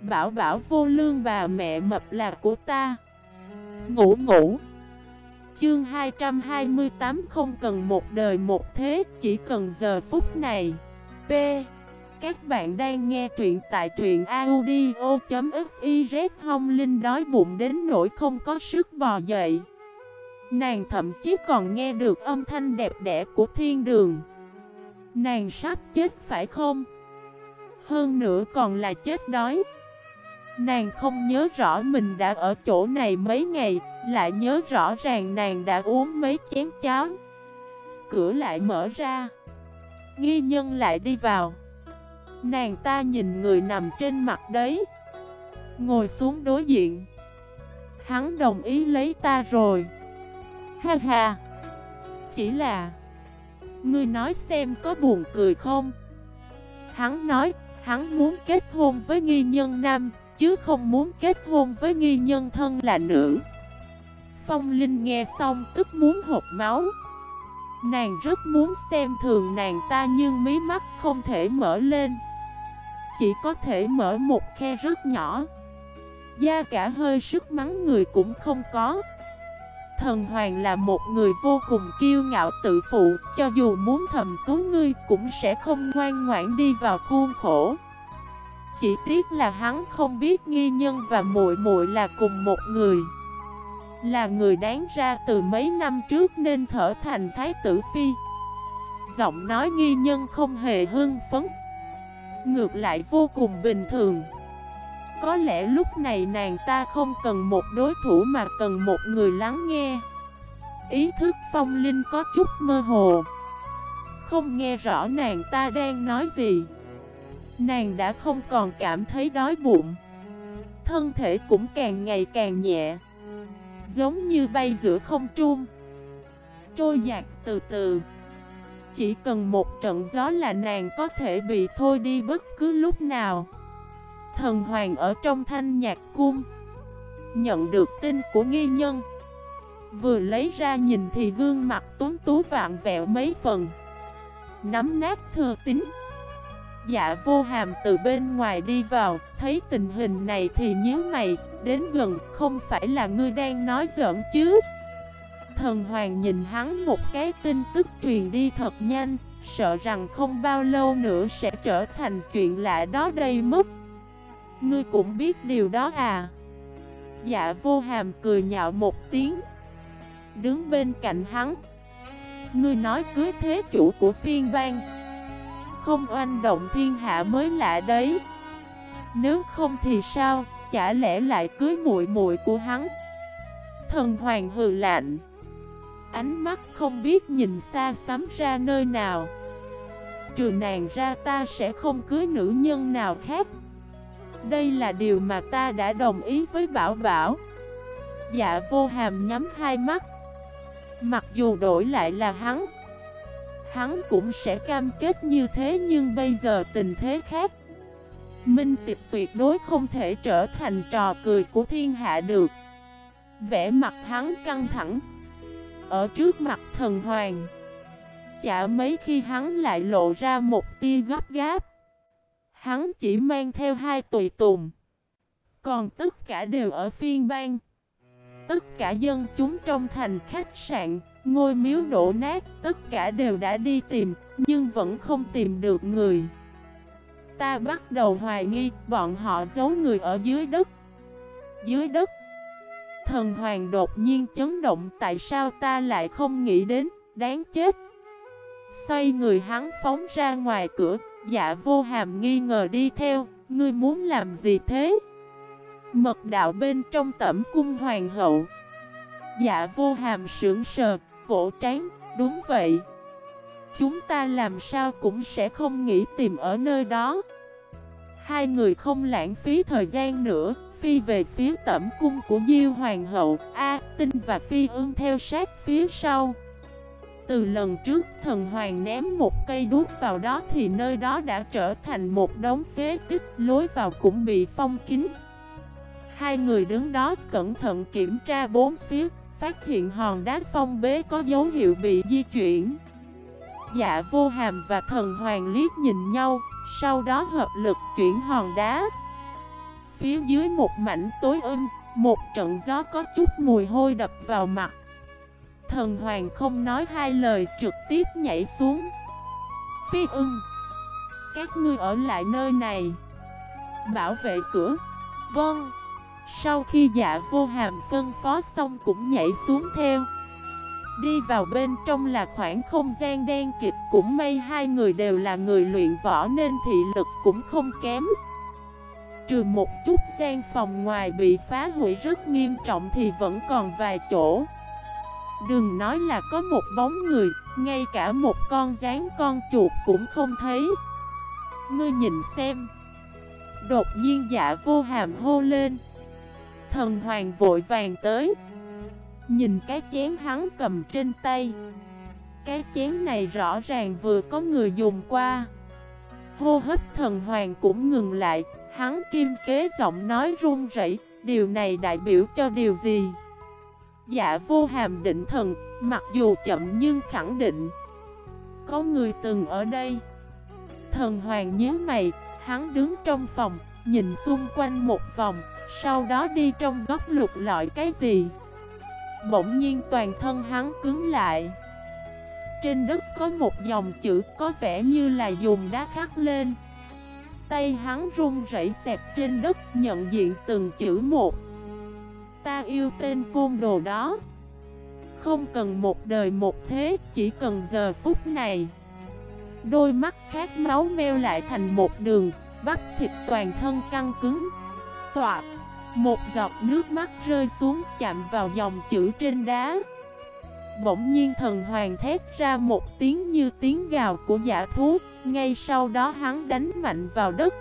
Bảo bảo vô lương bà mẹ mập là của ta. Ngủ ngủ. Chương 228 không cần một đời một thế, Chỉ cần giờ phút này. P. Các bạn đang nghe truyện tại truyện audio.xyz Hông Linh đói bụng đến nỗi không có sức bò dậy. Nàng thậm chí còn nghe được âm thanh đẹp đẽ của thiên đường. Nàng sắp chết phải không? Hơn nữa còn là chết đói. Nàng không nhớ rõ mình đã ở chỗ này mấy ngày, Lại nhớ rõ ràng nàng đã uống mấy chén cháo. Cửa lại mở ra. Nghi nhân lại đi vào. Nàng ta nhìn người nằm trên mặt đấy. Ngồi xuống đối diện. Hắn đồng ý lấy ta rồi. Ha ha. Chỉ là, Ngươi nói xem có buồn cười không? Hắn nói, Hắn muốn kết hôn với nghi nhân nam. Chứ không muốn kết hôn với nghi nhân thân là nữ. Phong Linh nghe xong tức muốn hộp máu. Nàng rất muốn xem thường nàng ta nhưng mí mắt không thể mở lên. Chỉ có thể mở một khe rất nhỏ. Da cả hơi sức mắng người cũng không có. Thần Hoàng là một người vô cùng kiêu ngạo tự phụ, Cho dù muốn thầm cứu ngươi cũng sẽ không ngoan ngoãn đi vào khuôn khổ. Chỉ tiếc là hắn không biết nghi nhân và muội muội là cùng một người. Là người đáng ra từ mấy năm trước nên thở thành thái tử phi. Giọng nói nghi nhân không hề hưng phấn. Ngược lại vô cùng bình thường. Có lẽ lúc này nàng ta không cần một đối thủ mà cần một người lắng nghe. Ý thức phong linh có chút mơ hồ. Không nghe rõ nàng ta đang nói gì. Nàng đã không còn cảm thấy đói bụng. Thân thể cũng càng ngày càng nhẹ, Giống như bay giữa không trung. Trôi dạt từ từ. Chỉ cần một trận gió là nàng có thể bị thôi đi bất cứ lúc nào. Thần hoàng ở trong thanh nhạc cung, Nhận được tin của nghi nhân. Vừa lấy ra nhìn thì gương mặt tuấn tú vạn vẹo mấy phần. Nắm nát thừa tính. Dạ vô hàm từ bên ngoài đi vào, Thấy tình hình này thì nhíu mày, Đến gần, không phải là ngươi đang nói giỡn chứ? Thần hoàng nhìn hắn một cái, tin tức truyền đi thật nhanh, Sợ rằng không bao lâu nữa sẽ trở thành chuyện lạ đó đây mất. Ngươi cũng biết điều đó à? Dạ vô hàm cười nhạo một tiếng. Đứng bên cạnh hắn, Ngươi nói cưới thế chủ của phiên bang không oanh động thiên hạ mới lạ đấy. Nếu không thì sao? Chả lẽ lại cưới muội muội của hắn? Thần hoàng hừ lạnh. Ánh mắt không biết nhìn xa xắm ra nơi nào. Trừ nàng ra ta sẽ không cưới nữ nhân nào khác. Đây là điều mà ta đã đồng ý với Bảo Bảo. Dạ vô hàm nhắm hai mắt. Mặc dù đổi lại là hắn Hắn cũng sẽ cam kết như thế nhưng bây giờ tình thế khác. Minh tịch tuyệt đối không thể trở thành trò cười của thiên hạ được. Vẽ mặt hắn căng thẳng. Ở trước mặt thần hoàng, Chả mấy khi hắn lại lộ ra một tia gấp gáp. Hắn chỉ mang theo hai tùy tùng. Còn tất cả đều ở phiên bang. Tất cả dân chúng trong thành khách sạn. Ngôi miếu đổ nát Tất cả đều đã đi tìm Nhưng vẫn không tìm được người. Ta bắt đầu hoài nghi Bọn họ giấu người ở dưới đất. Dưới đất. Thần hoàng đột nhiên chấn động Tại sao ta lại không nghĩ đến? Đáng chết. Xoay người hắn phóng ra ngoài cửa. Dạ vô hàm nghi ngờ đi theo, ngươi muốn làm gì thế? Mật đạo bên trong tẩm cung hoàng hậu. Dạ vô hàm sưởng sờ, vỗ trán, đúng vậy. Chúng ta làm sao cũng sẽ không nghĩ tìm ở nơi đó. Hai người không lãng phí thời gian nữa Phi về phía tẩm cung của Diêu Hoàng hậu A, Tinh và Phi ương theo sát phía sau. Từ lần trước thần hoàng ném một cây đuốc vào đó thì nơi đó đã trở thành một đống phế tích lối vào cũng bị phong kín. Hai người đứng đó cẩn thận kiểm tra bốn phía, phát hiện hòn đá phong bế có dấu hiệu bị di chuyển. Dạ vô hàm và thần hoàng liếc nhìn nhau, sau đó hợp lực chuyển hòn đá. phía dưới một mảnh tối âm Một trận gió có chút mùi hôi đập vào mặt. Thần hoàng không nói hai lời trực tiếp nhảy xuống. Phi ưng Các ngươi ở lại nơi này. Bảo vệ cửa. Vâng. Sau khi dạ vô hàm phân phó xong cũng nhảy xuống theo. Đi vào bên trong là khoảng không gian đen kịch Cũng may hai người đều là người luyện võ nên thị lực cũng không kém. Trừ một chút gian phòng ngoài bị phá hủy rất nghiêm trọng thì vẫn còn vài chỗ. Đừng nói là có một bóng người, Ngay cả một con rán con chuột cũng không thấy. Ngươi nhìn xem. Đột nhiên dạ vô hàm hô lên. Thần hoàng vội vàng tới. Nhìn cái chén hắn cầm trên tay. Cái chén này rõ ràng vừa có người dùng qua. Hô hấp thần hoàng cũng ngừng lại. Hắn kim kế giọng nói run rẩy, Điều này đại biểu cho điều gì? Dạ vô hàm định thần, Mặc dù chậm nhưng khẳng định. Có người từng ở đây. Thần hoàng nhớ mày, Hắn đứng trong phòng, Nhìn xung quanh một vòng. Sau đó đi trong góc lục lọi cái gì? Bỗng nhiên toàn thân hắn cứng lại. Trên đất có một dòng chữ có vẻ như là dùng đá khắc lên. Tay hắn run rẩy xẹp trên đất, nhận diện từng chữ một. Ta yêu tên côn đồ đó. Không cần một đời một thế, Chỉ cần giờ phút này. Đôi mắt khát máu meo lại thành một đường, Bắp thịt toàn thân căng cứng. Xoạt một giọt nước mắt rơi xuống chạm vào dòng chữ trên đá. Bỗng nhiên thần hoàng thét ra một tiếng như tiếng gào của giả thú. Ngay sau đó hắn đánh mạnh vào đất.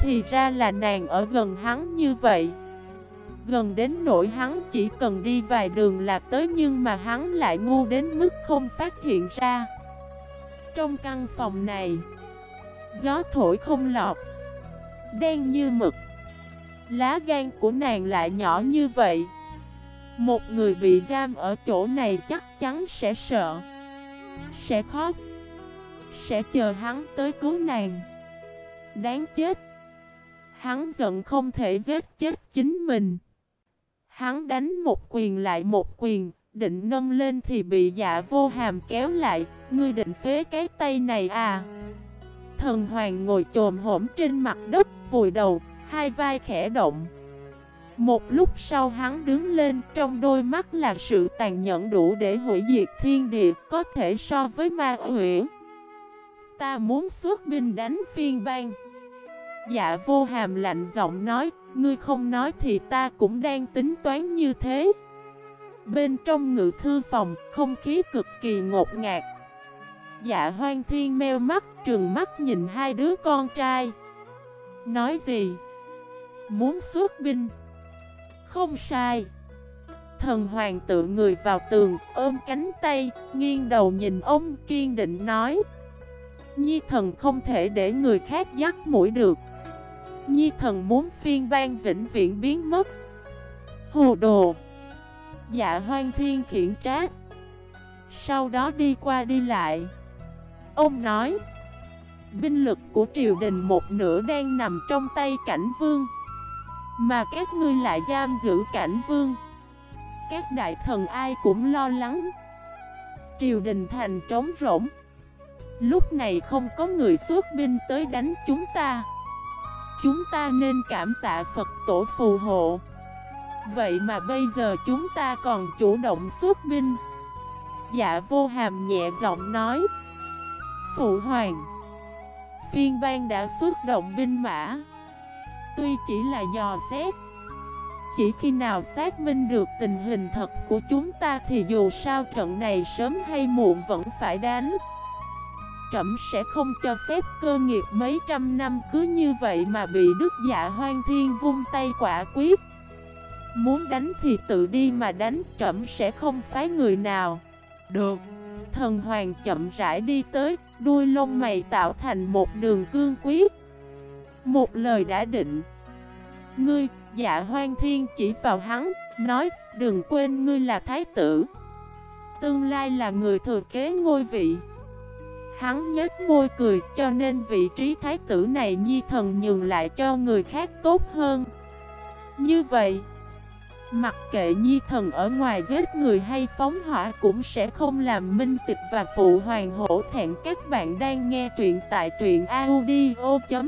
Thì ra là nàng ở gần hắn như vậy. Gần đến nỗi hắn chỉ cần đi vài đường là tới Nhưng mà hắn lại ngu đến mức không phát hiện ra. Trong căn phòng này, Gió thổi không lọt, Đen như mực. Lá gan của nàng lại nhỏ như vậy. Một người bị giam ở chỗ này chắc chắn sẽ sợ. Sẽ khóc. Sẽ chờ hắn tới cứu nàng. Đáng chết. Hắn giận không thể giết chết chính mình. Hắn đánh một quyền lại một quyền, Định nâng lên thì bị dạ vô hàm kéo lại. Ngươi định phế cái tay này à? Thần hoàng ngồi trồm hổm trên mặt đất, Vùi đầu. Hai vai khẽ động. Một lúc sau hắn đứng lên, Trong đôi mắt là sự tàn nhẫn đủ để hủy diệt thiên địa, Có thể so với ma huyễn Ta muốn xuất binh đánh phiên bang. Dạ vô hàm lạnh giọng nói, Ngươi không nói thì ta cũng đang tính toán như thế. Bên trong ngự thư phòng, Không khí cực kỳ ngột ngạt. Dạ hoang thiên meo mắt, Trừng mắt nhìn hai đứa con trai. Nói gì? Muốn xuất binh. Không sai. Thần hoàng tự người vào tường, Ôm cánh tay, Nghiêng đầu nhìn ông kiên định nói. Nhi thần không thể để người khác dắt mũi được. Nhi thần muốn phiên ban vĩnh viễn biến mất. Hồ đồ. Dạ hoang thiên khiển trát Sau đó đi qua đi lại. Ông nói, Binh lực của triều đình một nửa đang nằm trong tay cảnh vương mà các ngươi lại giam giữ cảnh vương. Các đại thần ai cũng lo lắng. Triều đình thành trống rỗng. Lúc này không có người xuất binh tới đánh chúng ta. Chúng ta nên cảm tạ Phật tổ phù hộ. Vậy mà bây giờ chúng ta còn chủ động xuất binh. Dạ vô hàm nhẹ giọng nói. Phụ hoàng, Phiên bang đã xuất động binh mã tuy chỉ là dò xét Chỉ khi nào xác minh được tình hình thật của chúng ta thì dù sao trận này sớm hay muộn vẫn phải đánh. Trẩm sẽ không cho phép cơ nghiệp mấy trăm năm cứ như vậy mà bị đức dạ hoang thiên vung tay quả quyết. Muốn đánh thì tự đi mà đánh trẩm sẽ không phái người nào. Được. Thần hoàng chậm rãi đi tới Đuôi lông mày tạo thành một đường cương quyết một lời đã định. Ngươi, dạ hoang thiên chỉ vào hắn Nói, đừng quên ngươi là thái tử. Tương lai là người thừa kế ngôi vị. Hắn nhếch môi cười cho nên vị trí thái tử này nhi thần nhường lại cho người khác tốt hơn. Như vậy Mặc kệ nhi thần ở ngoài giết người hay phóng hỏa cũng sẽ không làm minh tịch và phụ hoàng hổ thẹn. Các bạn đang nghe truyện tại truyện audio.fif